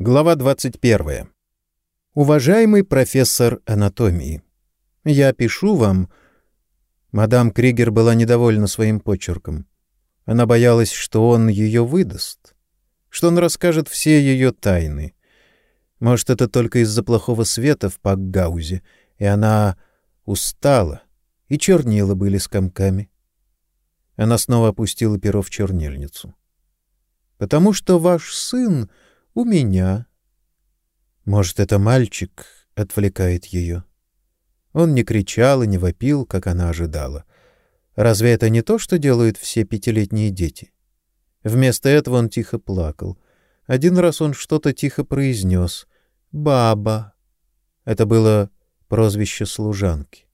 Глава 21. Уважаемый профессор анатомии, я пишу вам... Мадам Кригер была недовольна своим почерком. Она боялась, что он ее выдаст, что он расскажет все ее тайны. Может, это только из-за плохого света в Пакгаузе, и она устала, и чернила были с комками. Она снова опустила перо в чернильницу. «Потому что ваш сын у меня. Может, это мальчик отвлекает ее. Он не кричал и не вопил, как она ожидала. Разве это не то, что делают все пятилетние дети? Вместо этого он тихо плакал. Один раз он что-то тихо произнес. «Баба». Это было прозвище служанки.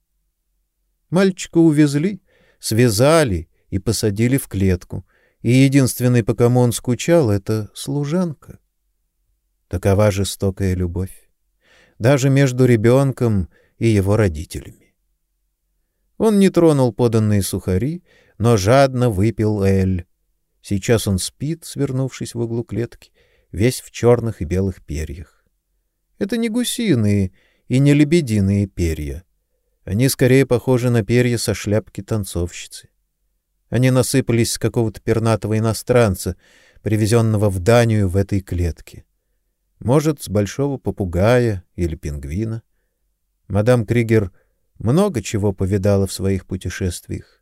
Мальчика увезли, связали и посадили в клетку, и единственный, по кому он скучал, — это служанка. Такова жестокая любовь. Даже между ребенком и его родителями. Он не тронул поданные сухари, но жадно выпил эль. Сейчас он спит, свернувшись в углу клетки, весь в черных и белых перьях. Это не гусиные и не лебединые перья. Они скорее похожи на перья со шляпки танцовщицы. Они насыпались с какого-то пернатого иностранца, привезенного в Данию в этой клетке. Может, с большого попугая или пингвина. Мадам Кригер много чего повидала в своих путешествиях.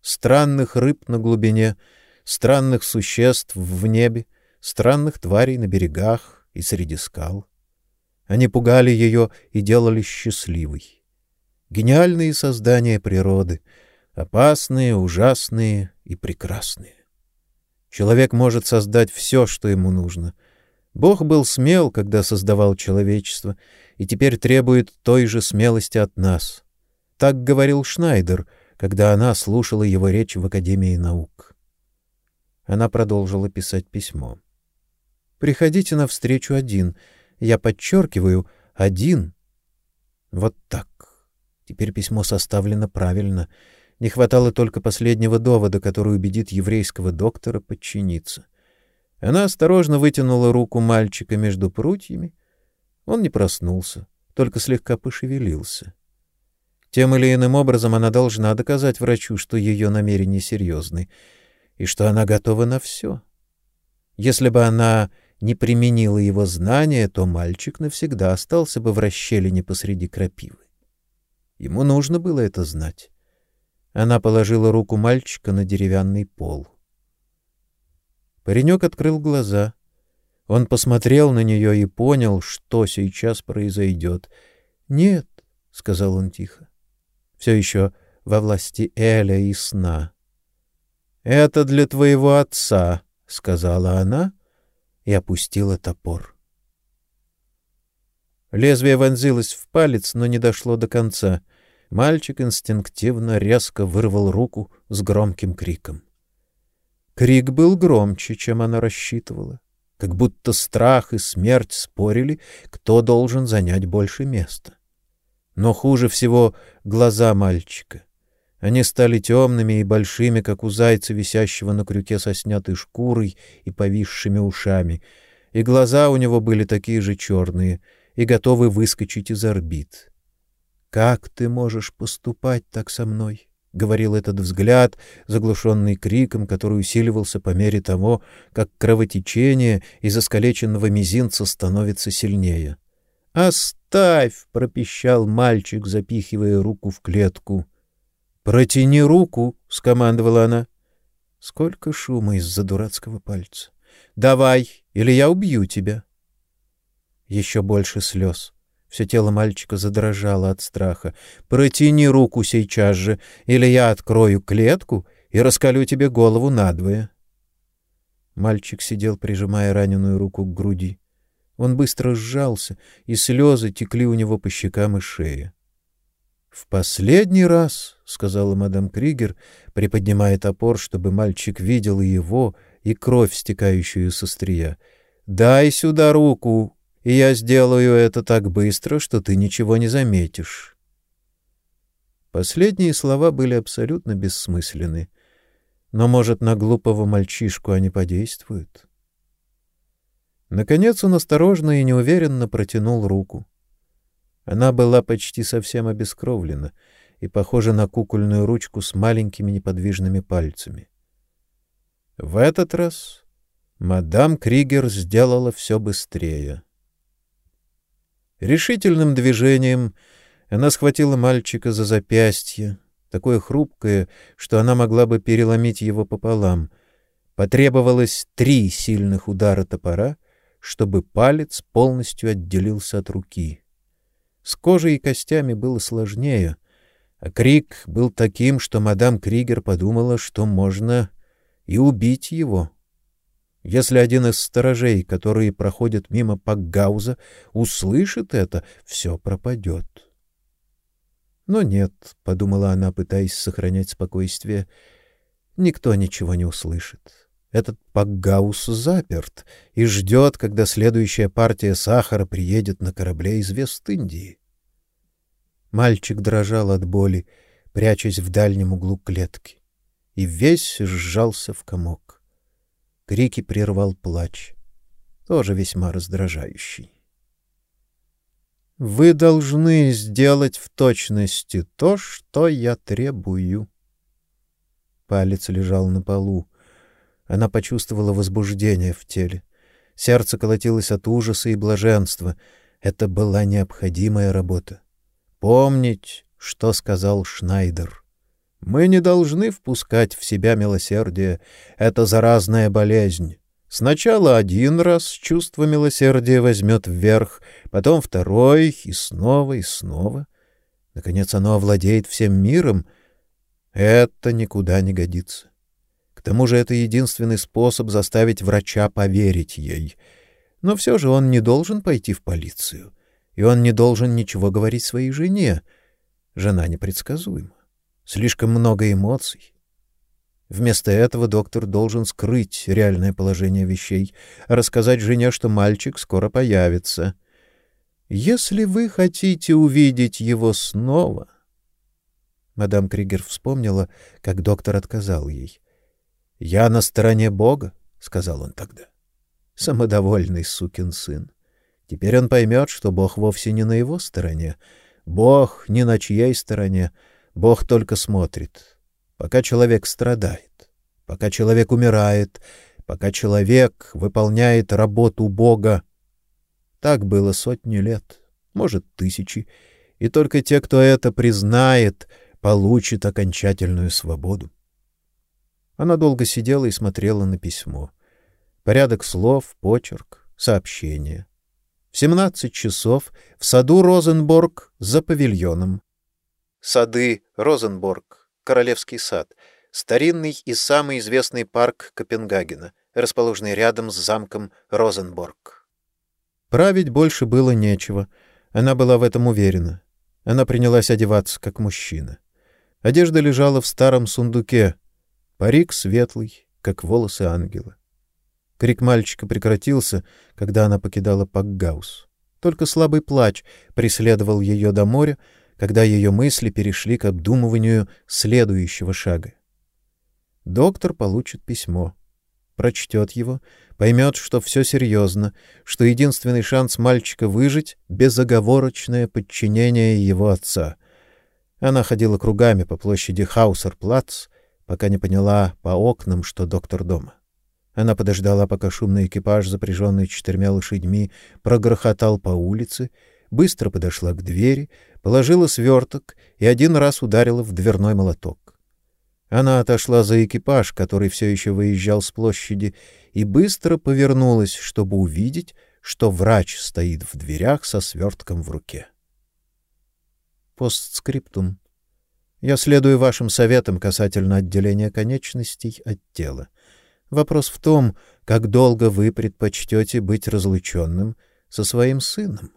Странных рыб на глубине, странных существ в небе, странных тварей на берегах и среди скал. Они пугали ее и делали счастливой. Гениальные создания природы, опасные, ужасные и прекрасные. Человек может создать все, что ему нужно — Бог был смел, когда создавал человечество, и теперь требует той же смелости от нас. Так говорил Шнайдер, когда она слушала его речь в Академии наук. Она продолжила писать письмо. «Приходите на встречу один. Я подчеркиваю, один». Вот так. Теперь письмо составлено правильно. Не хватало только последнего довода, который убедит еврейского доктора подчиниться. Она осторожно вытянула руку мальчика между прутьями. Он не проснулся, только слегка пошевелился. Тем или иным образом она должна доказать врачу, что ее намерения серьезны и что она готова на все. Если бы она не применила его знания, то мальчик навсегда остался бы в расщелине посреди крапивы. Ему нужно было это знать. Она положила руку мальчика на деревянный пол. Паренек открыл глаза. Он посмотрел на нее и понял, что сейчас произойдет. «Нет», — сказал он тихо, — «все еще во власти Эля и сна». «Это для твоего отца», — сказала она и опустила топор. Лезвие вонзилось в палец, но не дошло до конца. Мальчик инстинктивно резко вырвал руку с громким криком. Крик был громче, чем она рассчитывала, как будто страх и смерть спорили, кто должен занять больше места. Но хуже всего глаза мальчика. Они стали темными и большими, как у зайца, висящего на крюке со снятой шкурой и повисшими ушами, и глаза у него были такие же черные и готовы выскочить из орбит. «Как ты можешь поступать так со мной?» Говорил этот взгляд, заглушенный криком, который усиливался по мере того, как кровотечение из искалеченного мизинца становится сильнее. «Оставь!» — пропищал мальчик, запихивая руку в клетку. «Протяни руку!» — скомандовала она. Сколько шума из-за дурацкого пальца. «Давай, или я убью тебя!» Еще больше слез. Все тело мальчика задрожало от страха. «Протяни руку сейчас же, или я открою клетку и раскалю тебе голову надвое». Мальчик сидел, прижимая раненую руку к груди. Он быстро сжался, и слезы текли у него по щекам и шее. «В последний раз», — сказала мадам Кригер, приподнимая топор, чтобы мальчик видел его, и кровь, стекающую со стрия, — «дай сюда руку, и я сделаю это так быстро, что ты ничего не заметишь. Последние слова были абсолютно Наконец он осторожно и неуверенно протянул руку. Она была почти совсем обескровлена и похожа на кукольную ручку с маленькими неподвижными пальцами. В этот раз мадам Кригер сделала все быстрее. Решительным движением она схватила мальчика за запястье, такое хрупкое, что она могла бы переломить его пополам. Потребовалось три сильных удара топора, чтобы палец полностью отделился от руки. С кожей и костями было сложнее, а крик был таким, что мадам Кригер подумала, что можно и убить его. Если один из сторожей, которые проходят мимо Пакгауза, услышит это, все пропадет. Но нет, — подумала она, пытаясь сохранять спокойствие, — никто ничего не услышит. Этот Пакгаус заперт и ждет, когда следующая партия сахара приедет на корабле из Вест-Индии. Мальчик дрожал от боли, прячась в дальнем углу клетки, и весь сжался в комок. Крики прервал плач, тоже весьма раздражающий. Вы должны сделать в точности то, что я требую. Палец лежал на полу. Она почувствовала возбуждение в теле. Сердце колотилось от ужаса и блаженства. Это была необходимая работа. Помнить, что сказал Шнайдер. Мы не должны впускать в себя милосердие. Это заразная болезнь. Сначала один раз чувство милосердия возьмет вверх, потом второй, и снова, и снова. Наконец оно овладеет всем миром. Это никуда не годится. К тому же это единственный способ заставить врача поверить ей. Но все же он не должен пойти в полицию, и он не должен ничего говорить своей жене. Жена непредсказуема. Слишком много эмоций. Вместо этого доктор должен скрыть реальное положение вещей, рассказать жене, что мальчик скоро появится. Если вы хотите увидеть его снова... Мадам Кригер вспомнила, как доктор отказал ей. «Я на стороне Бога», — сказал он тогда. Самодовольный сукин сын. Теперь он поймет, что Бог вовсе не на его стороне. Бог ни на чьей стороне, Бог только смотрит. Пока человек страдает, пока человек умирает, пока человек выполняет работу Бога. Так было сотни лет, может, тысячи, и только те, кто это признает, получат окончательную свободу. Она долго сидела и смотрела на письмо. Порядок слов, почерк, сообщение. В семнадцать часов в саду Розенборг за павильоном. Сады Розенборг, Королевский сад, старинный и самый известный парк Копенгагена, расположенный рядом с замком Розенборг. Править больше было нечего. Она была в этом уверена. Она принялась одеваться как мужчина. Одежда лежала в старом сундуке. Парик светлый, как волосы ангела. Крик мальчика прекратился, когда она покидала Пакгаус. Только слабый плач преследовал ее до моря, когда ее мысли перешли к обдумыванию следующего шага. Доктор получит письмо, прочтет его, поймет, что все серьезно, что единственный шанс мальчика выжить — безоговорочное подчинение его отца. Она ходила кругами по площади Хаусерплац, пока не поняла по окнам, что доктор дома. Она подождала, пока шумный экипаж, запряженный четырьмя лошадьми, прогрохотал по улице, быстро подошла к двери, положила сверток и один раз ударила в дверной молоток. Она отошла за экипаж, который все еще выезжал с площади, и быстро повернулась, чтобы увидеть, что врач стоит в дверях со свертком в руке. Постскриптум. Я следую вашим советам касательно отделения конечностей от тела. Вопрос в том, как долго вы предпочтете быть разлученным со своим сыном.